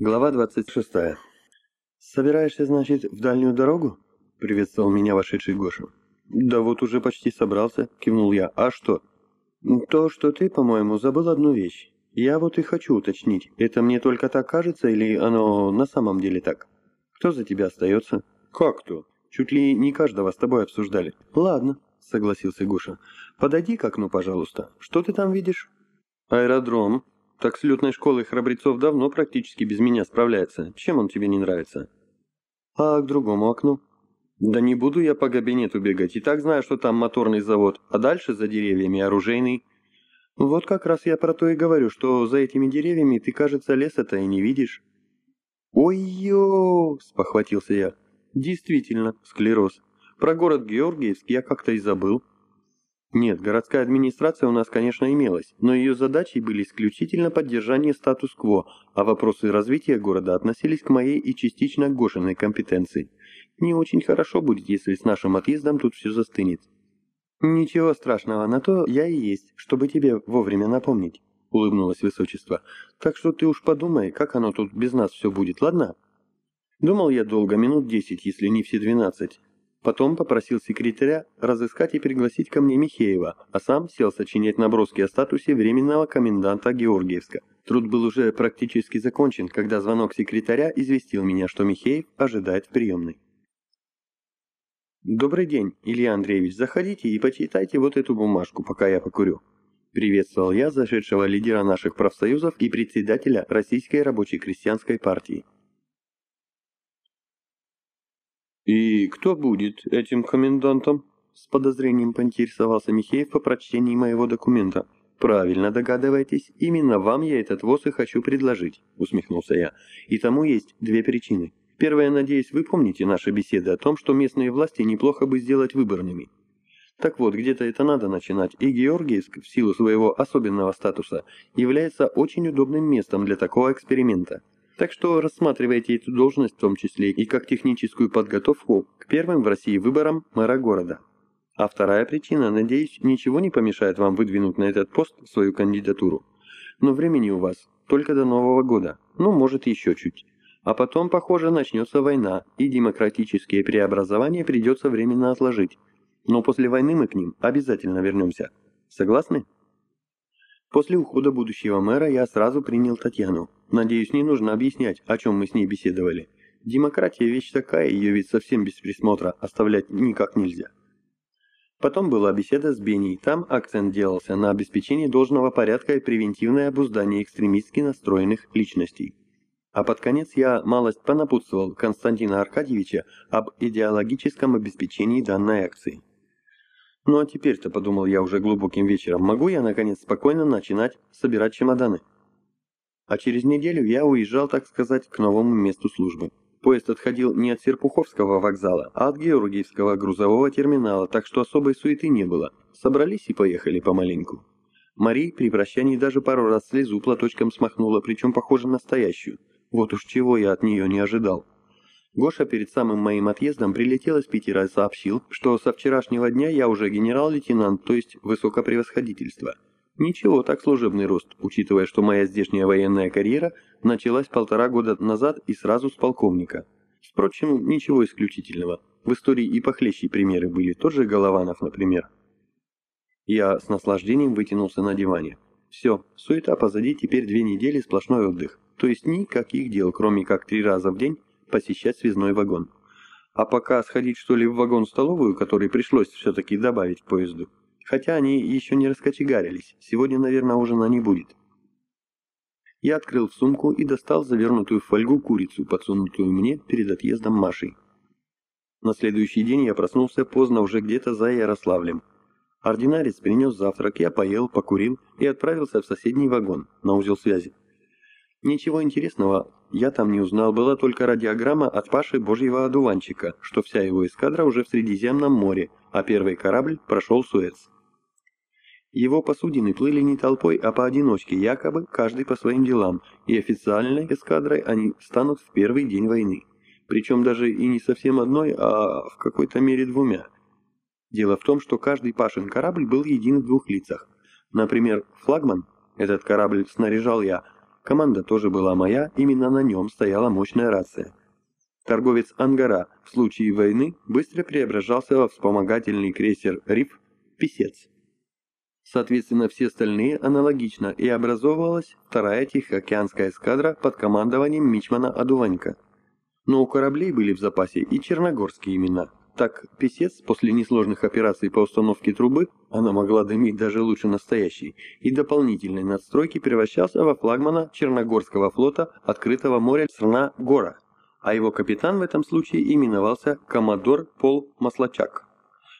Глава 26. «Собираешься, значит, в дальнюю дорогу?» — приветствовал меня вошедший Гоша. «Да вот уже почти собрался», — кивнул я. «А что?» «То, что ты, по-моему, забыл одну вещь. Я вот и хочу уточнить, это мне только так кажется или оно на самом деле так? Кто за тебя остается?» «Как кто? Чуть ли не каждого с тобой обсуждали». «Ладно», — согласился Гоша. «Подойди к окну, пожалуйста. Что ты там видишь?» «Аэродром», так с летной школой храбрецов давно практически без меня справляется. Чем он тебе не нравится? А к другому окну? Да не буду я по кабинету бегать. И так знаю, что там моторный завод, а дальше за деревьями оружейный. Вот как раз я про то и говорю, что за этими деревьями ты, кажется, леса-то и не видишь. «Ой-ё!» – спохватился я. «Действительно, склероз. Про город Георгиевск я как-то и забыл. Нет, городская администрация у нас, конечно, имелась, но ее задачей были исключительно поддержание статус-кво, а вопросы развития города относились к моей и частично к Гошиной компетенции. Не очень хорошо будет, если с нашим отъездом тут все застынет. «Ничего страшного, на то я и есть, чтобы тебе вовремя напомнить», — улыбнулось высочество. «Так что ты уж подумай, как оно тут без нас все будет, ладно?» Думал я долго, минут десять, если не все двенадцать, Потом попросил секретаря разыскать и пригласить ко мне Михеева, а сам сел сочинять наброски о статусе временного коменданта Георгиевска. Труд был уже практически закончен, когда звонок секретаря известил меня, что Михеев ожидает в приемной. «Добрый день, Илья Андреевич, заходите и почитайте вот эту бумажку, пока я покурю». Приветствовал я зашедшего лидера наших профсоюзов и председателя Российской рабочей крестьянской партии. «И кто будет этим комендантом?» С подозрением поинтересовался Михеев по прочтении моего документа. «Правильно догадываетесь, именно вам я этот ВОЗ и хочу предложить», — усмехнулся я. «И тому есть две причины. Первая, надеюсь, вы помните наши беседы о том, что местные власти неплохо бы сделать выборными. Так вот, где-то это надо начинать, и Георгиевск, в силу своего особенного статуса, является очень удобным местом для такого эксперимента. Так что рассматривайте эту должность в том числе и как техническую подготовку к первым в России выборам мэра города. А вторая причина, надеюсь, ничего не помешает вам выдвинуть на этот пост свою кандидатуру. Но времени у вас только до Нового года, ну, может, еще чуть. А потом, похоже, начнется война, и демократические преобразования придется временно отложить. Но после войны мы к ним обязательно вернемся. Согласны? После ухода будущего мэра я сразу принял Татьяну. Надеюсь, не нужно объяснять, о чем мы с ней беседовали. Демократия вещь такая, ее ведь совсем без присмотра оставлять никак нельзя. Потом была беседа с Беней, там акцент делался на обеспечении должного порядка и превентивное обуздание экстремистски настроенных личностей. А под конец я малость понапутствовал Константина Аркадьевича об идеологическом обеспечении данной акции. Ну а теперь-то, подумал я уже глубоким вечером, могу я наконец спокойно начинать собирать чемоданы? А через неделю я уезжал, так сказать, к новому месту службы. Поезд отходил не от Серпуховского вокзала, а от Георгиевского грузового терминала, так что особой суеты не было. Собрались и поехали помаленьку. Мари при прощании даже пару раз слезу платочком смахнула, причем, похоже, настоящую. Вот уж чего я от нее не ожидал. Гоша перед самым моим отъездом прилетел из Питера и сообщил, что со вчерашнего дня я уже генерал-лейтенант, то есть высокопревосходительство. Ничего, так служебный рост, учитывая, что моя здешняя военная карьера началась полтора года назад и сразу с полковника. Впрочем, ничего исключительного. В истории и похлеще примеры были, тот же Голованов, например. Я с наслаждением вытянулся на диване. Все, суета позади, теперь две недели сплошной отдых. То есть никаких дел, кроме как три раза в день посещать связной вагон. А пока сходить что ли в вагон-столовую, который пришлось все-таки добавить к поезду. Хотя они еще не раскочегарились, сегодня, наверное, ужина не будет. Я открыл сумку и достал завернутую в фольгу курицу, подсунутую мне перед отъездом Машей. На следующий день я проснулся поздно уже где-то за Ярославлем. Ординарец принес завтрак, я поел, покурил и отправился в соседний вагон, на узел связи. Ничего интересного я там не узнал, была только радиограмма от Паши Божьего одуванчика, что вся его эскадра уже в Средиземном море, а первый корабль прошел Суэц. Его посудины плыли не толпой, а поодиночке, якобы каждый по своим делам, и официальной эскадрой они станут в первый день войны. Причем даже и не совсем одной, а в какой-то мере двумя. Дело в том, что каждый Пашин корабль был един в двух лицах. Например, флагман, этот корабль снаряжал я, Команда тоже была моя, именно на нем стояла мощная рация. Торговец Ангара в случае войны быстро преображался во вспомогательный крейсер «Риф» «Песец». Соответственно, все остальные аналогично, и образовывалась вторая Тихоокеанская эскадра под командованием Мичмана Адуванька. Но у кораблей были в запасе и черногорские имена. Так, «Песец» после несложных операций по установке трубы, она могла дымить даже лучше настоящей, и дополнительной надстройки превращался во флагмана Черногорского флота открытого моря страна Гора, а его капитан в этом случае именовался Коммодор Пол Маслачак.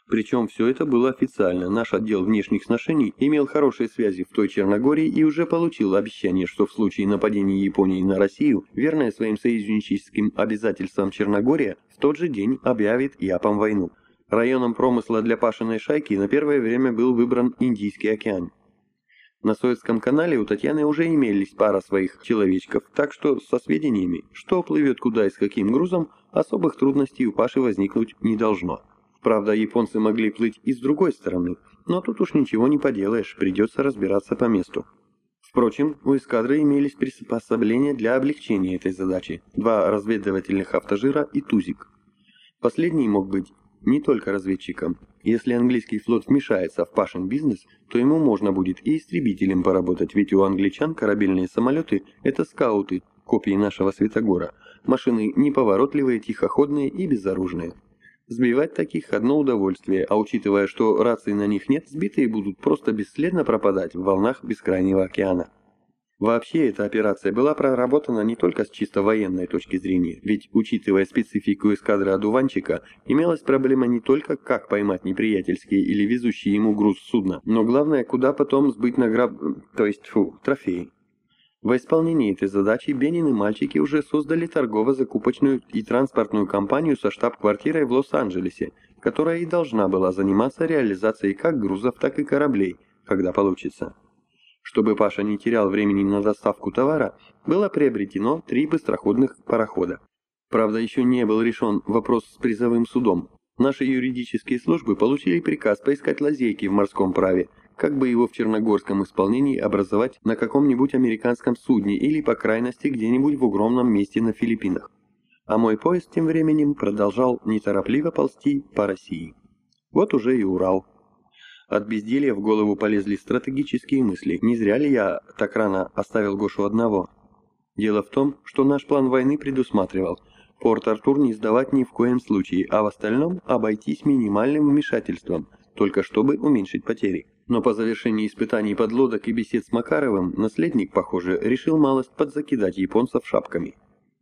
Причем все это было официально. Наш отдел внешних сношений имел хорошие связи в той Черногории и уже получил обещание, что в случае нападения Японии на Россию, верная своим союзническим обязательствам Черногория, в тот же день объявит Япам войну. Районом промысла для Пашиной шайки на первое время был выбран Индийский океан. На Советском канале у Татьяны уже имелись пара своих человечков, так что со сведениями, что плывет куда и с каким грузом, особых трудностей у Паши возникнуть не должно. Правда, японцы могли плыть и с другой стороны, но тут уж ничего не поделаешь, придется разбираться по месту. Впрочем, у эскадры имелись приспособления для облегчения этой задачи. Два разведывательных автожира и тузик. Последний мог быть не только разведчиком. Если английский флот вмешается в Пашин бизнес, то ему можно будет и истребителем поработать, ведь у англичан корабельные самолеты – это скауты, копии нашего Светогора, машины неповоротливые, тихоходные и безоружные. Сбивать таких одно удовольствие, а учитывая, что рации на них нет, сбитые будут просто бесследно пропадать в волнах бескрайнего океана. Вообще, эта операция была проработана не только с чисто военной точки зрения, ведь, учитывая специфику эскадры одуванчика, имелась проблема не только, как поймать неприятельские или везущие ему груз судна, но главное, куда потом сбыть награб... то есть, фу, трофеи. Во исполнении этой задачи Бенин и мальчики уже создали торгово-закупочную и транспортную компанию со штаб-квартирой в Лос-Анджелесе, которая и должна была заниматься реализацией как грузов, так и кораблей, когда получится. Чтобы Паша не терял времени на доставку товара, было приобретено три быстроходных парохода. Правда, еще не был решен вопрос с призовым судом. Наши юридические службы получили приказ поискать лазейки в морском праве, как бы его в черногорском исполнении образовать на каком-нибудь американском судне или, по крайности, где-нибудь в огромном месте на Филиппинах. А мой поезд тем временем продолжал неторопливо ползти по России. Вот уже и Урал. От безделья в голову полезли стратегические мысли. Не зря ли я так рано оставил Гошу одного? Дело в том, что наш план войны предусматривал Порт-Артур не сдавать ни в коем случае, а в остальном обойтись минимальным вмешательством, только чтобы уменьшить потери. Но по завершении испытаний подлодок и бесед с Макаровым, наследник, похоже, решил малость подзакидать японцев шапками.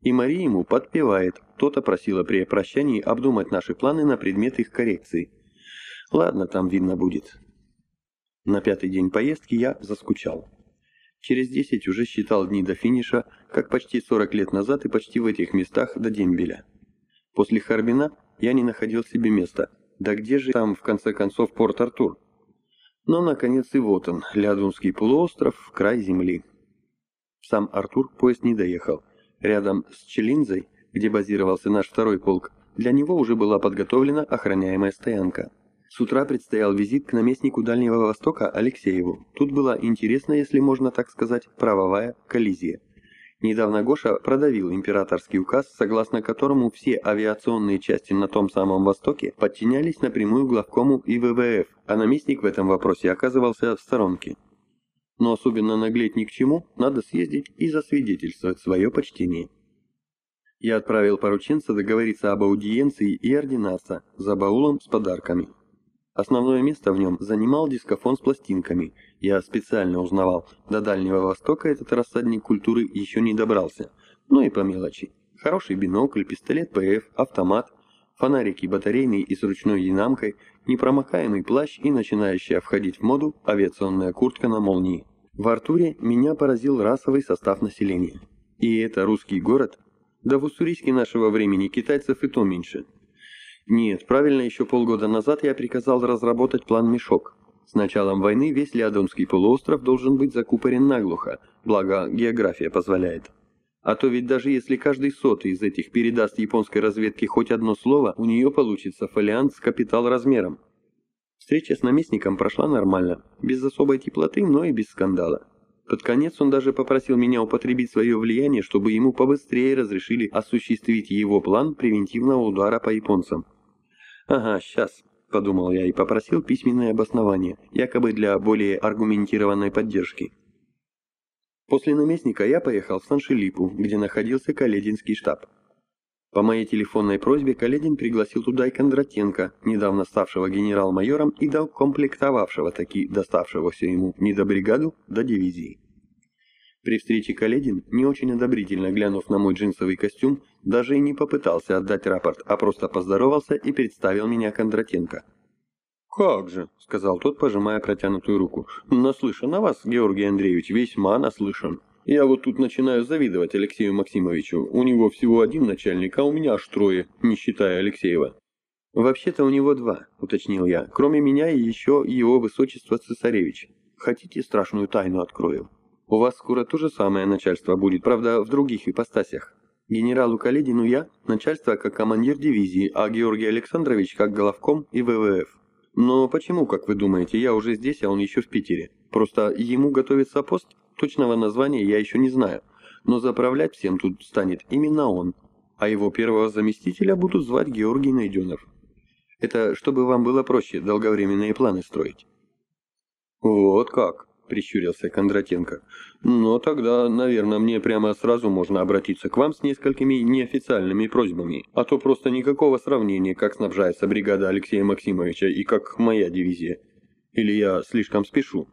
И Мария ему подпевает, кто-то просила при прощании обдумать наши планы на предмет их коррекции. Ладно, там видно будет. На пятый день поездки я заскучал. Через десять уже считал дни до финиша, как почти 40 лет назад и почти в этих местах до дембеля. После Харбина я не находил себе места. Да где же там, в конце концов, Порт-Артур? Но, наконец, и вот он, Лядунский полуостров, край земли. Сам Артур поезд не доехал. Рядом с Челинзой, где базировался наш второй полк, для него уже была подготовлена охраняемая стоянка. С утра предстоял визит к наместнику Дальнего Востока Алексееву. Тут была интересная, если можно так сказать, правовая коллизия. Недавно Гоша продавил императорский указ, согласно которому все авиационные части на том самом Востоке подчинялись напрямую главкому ИВВФ, а наместник в этом вопросе оказывался в сторонке. Но особенно наглеть ни к чему, надо съездить и засвидетельствовать свое почтение. Я отправил порученца договориться об аудиенции и ординаться за баулом с подарками. Основное место в нем занимал дискофон с пластинками. Я специально узнавал, до Дальнего Востока этот рассадник культуры еще не добрался. Ну и по мелочи. Хороший бинокль, пистолет ПФ, автомат, фонарики батарейные и с ручной динамкой, непромокаемый плащ и начинающая входить в моду авиационная куртка на молнии. В Артуре меня поразил расовый состав населения. И это русский город? Да в Уссурийске нашего времени китайцев и то меньше. Нет, правильно, еще полгода назад я приказал разработать план «Мешок». С началом войны весь Леодонский полуостров должен быть закупорен наглухо, благо география позволяет. А то ведь даже если каждый сотый из этих передаст японской разведке хоть одно слово, у нее получится фолиант с капитал размером. Встреча с наместником прошла нормально, без особой теплоты, но и без скандала. Под конец он даже попросил меня употребить свое влияние, чтобы ему побыстрее разрешили осуществить его план превентивного удара по японцам. «Ага, сейчас», — подумал я и попросил письменное обоснование, якобы для более аргументированной поддержки. После наместника я поехал в Саншилипу, где находился Калединский штаб. По моей телефонной просьбе Каледин пригласил туда и Кондратенко, недавно ставшего генерал-майором и докомплектовавшего таки доставшегося ему не до бригаду, до дивизии. При встрече Каледин, не очень одобрительно глянув на мой джинсовый костюм, даже и не попытался отдать рапорт, а просто поздоровался и представил меня Кондратенко. «Как же», — сказал тот, пожимая протянутую руку, — «наслышан о вас, Георгий Андреевич, весьма наслышан». Я вот тут начинаю завидовать Алексею Максимовичу. У него всего один начальник, а у меня аж трое, не считая Алексеева. Вообще-то у него два, уточнил я. Кроме меня и еще его высочество цесаревич. Хотите страшную тайну открою? У вас скоро то же самое начальство будет, правда, в других ипостасях. Генералу Каледину я, начальство как командир дивизии, а Георгий Александрович как головком и ВВФ. Но почему, как вы думаете, я уже здесь, а он еще в Питере? Просто ему готовится пост? Точного названия я еще не знаю, но заправлять всем тут станет именно он, а его первого заместителя будут звать Георгий Найденов. Это чтобы вам было проще долговременные планы строить. Вот как, прищурился Кондратенко. Но тогда, наверное, мне прямо сразу можно обратиться к вам с несколькими неофициальными просьбами, а то просто никакого сравнения, как снабжается бригада Алексея Максимовича и как моя дивизия. Или я слишком спешу?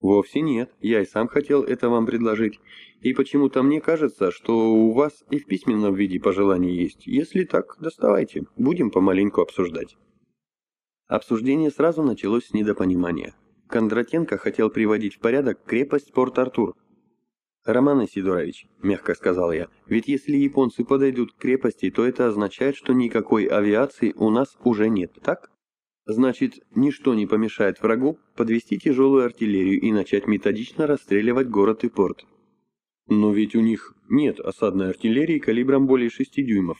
Вовсе нет, я и сам хотел это вам предложить. И почему-то мне кажется, что у вас и в письменном виде пожелания есть. Если так, доставайте, будем помаленьку обсуждать. Обсуждение сразу началось с недопонимания. Кондратенко хотел приводить в порядок крепость Порт-Артур. «Роман Исидорович», — мягко сказал я, — «ведь если японцы подойдут к крепости, то это означает, что никакой авиации у нас уже нет, так?» Значит, ничто не помешает врагу подвести тяжелую артиллерию и начать методично расстреливать город и порт. Но ведь у них нет осадной артиллерии калибром более 6 дюймов.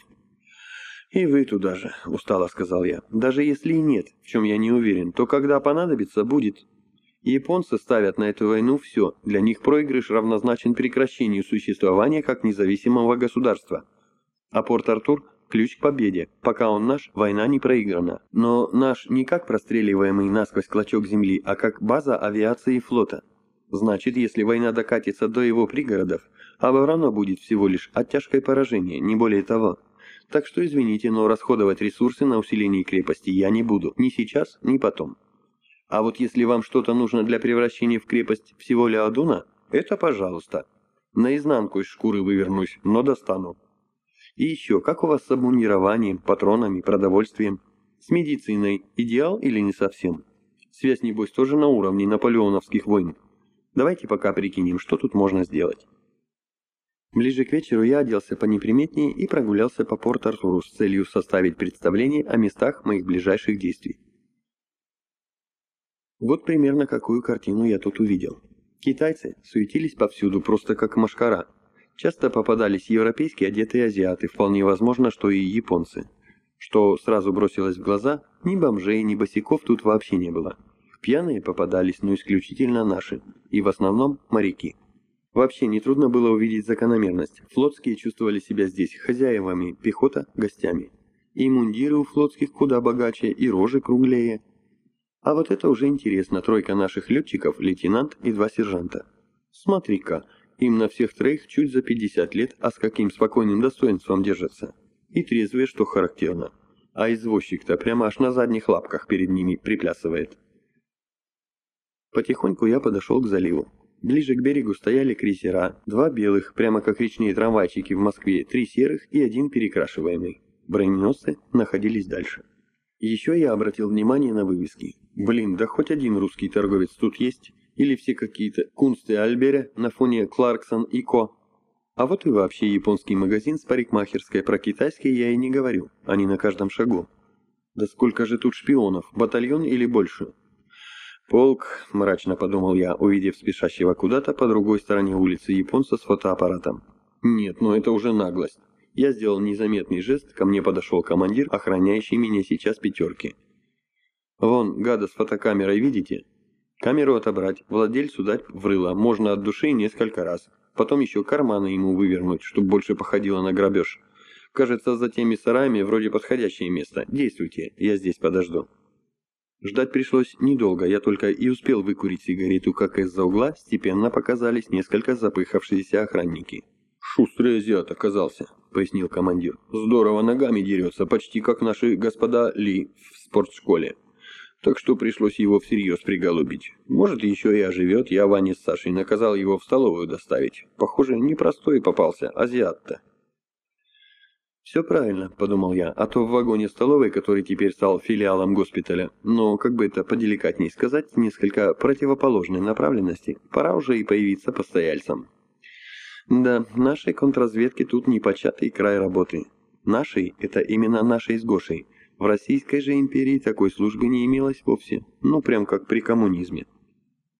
«И вы туда же», — устало сказал я. «Даже если и нет, в чем я не уверен, то когда понадобится, будет». Японцы ставят на эту войну все. Для них проигрыш равнозначен прекращению существования как независимого государства. А Порт-Артур ключ к победе. Пока он наш, война не проиграна. Но наш не как простреливаемый насквозь клочок земли, а как база авиации и флота. Значит, если война докатится до его пригородов, оборона будет всего лишь оттяжкой поражения, не более того. Так что извините, но расходовать ресурсы на усиление крепости я не буду, ни сейчас, ни потом. А вот если вам что-то нужно для превращения в крепость всего Леодуна, это пожалуйста. Наизнанку из шкуры вывернусь, но достану. И еще, как у вас с обмундированием, патронами, продовольствием? С медициной идеал или не совсем? Связь, небось, тоже на уровне наполеоновских войн. Давайте пока прикинем, что тут можно сделать. Ближе к вечеру я оделся понеприметнее и прогулялся по Порт-Артуру с целью составить представление о местах моих ближайших действий. Вот примерно какую картину я тут увидел. Китайцы суетились повсюду, просто как машкара – Часто попадались европейские одетые азиаты, вполне возможно, что и японцы. Что сразу бросилось в глаза, ни бомжей, ни босиков тут вообще не было. Пьяные попадались, но исключительно наши, и в основном моряки. Вообще нетрудно было увидеть закономерность. Флотские чувствовали себя здесь хозяевами, пехота – гостями. И мундиры у флотских куда богаче, и рожи круглее. А вот это уже интересно, тройка наших летчиков, лейтенант и два сержанта. Смотри-ка, им на всех троих чуть за 50 лет, а с каким спокойным достоинством держатся. И трезвые, что характерно. А извозчик-то прямо аж на задних лапках перед ними приплясывает. Потихоньку я подошел к заливу. Ближе к берегу стояли крейсера, два белых, прямо как речные трамвайчики в Москве, три серых и один перекрашиваемый. Броненосцы находились дальше. Еще я обратил внимание на вывески. Блин, да хоть один русский торговец тут есть, или все какие-то Кунсты Альбере на фоне Кларксон и Ко. А вот и вообще японский магазин с парикмахерской, про китайский я и не говорю, они на каждом шагу. Да сколько же тут шпионов, батальон или больше? Полк, мрачно подумал я, увидев спешащего куда-то по другой стороне улицы японца с фотоаппаратом. Нет, ну это уже наглость. Я сделал незаметный жест, ко мне подошел командир, охраняющий меня сейчас пятерки. Вон, гада с фотокамерой видите? Камеру отобрать, владельцу дать в рыло, можно от души несколько раз. Потом еще карманы ему вывернуть, чтобы больше походило на грабеж. Кажется, за теми сараями вроде подходящее место. Действуйте, я здесь подожду. Ждать пришлось недолго, я только и успел выкурить сигарету, как из-за угла степенно показались несколько запыхавшиеся охранники. «Шустрый азиат оказался», — пояснил командир. «Здорово ногами дерется, почти как наши господа Ли в спортшколе. Так что пришлось его всерьез приголубить. Может, еще и оживет, я Ване с Сашей наказал его в столовую доставить. Похоже, непростой попался, азиат-то». «Все правильно», — подумал я, а то в вагоне столовой, который теперь стал филиалом госпиталя, но, как бы это поделикатней сказать, несколько противоположной направленности, пора уже и появиться постояльцам. Да, нашей контрразведке тут непочатый край работы. Нашей — это именно нашей с Гошей. В Российской же империи такой службы не имелось вовсе, ну прям как при коммунизме.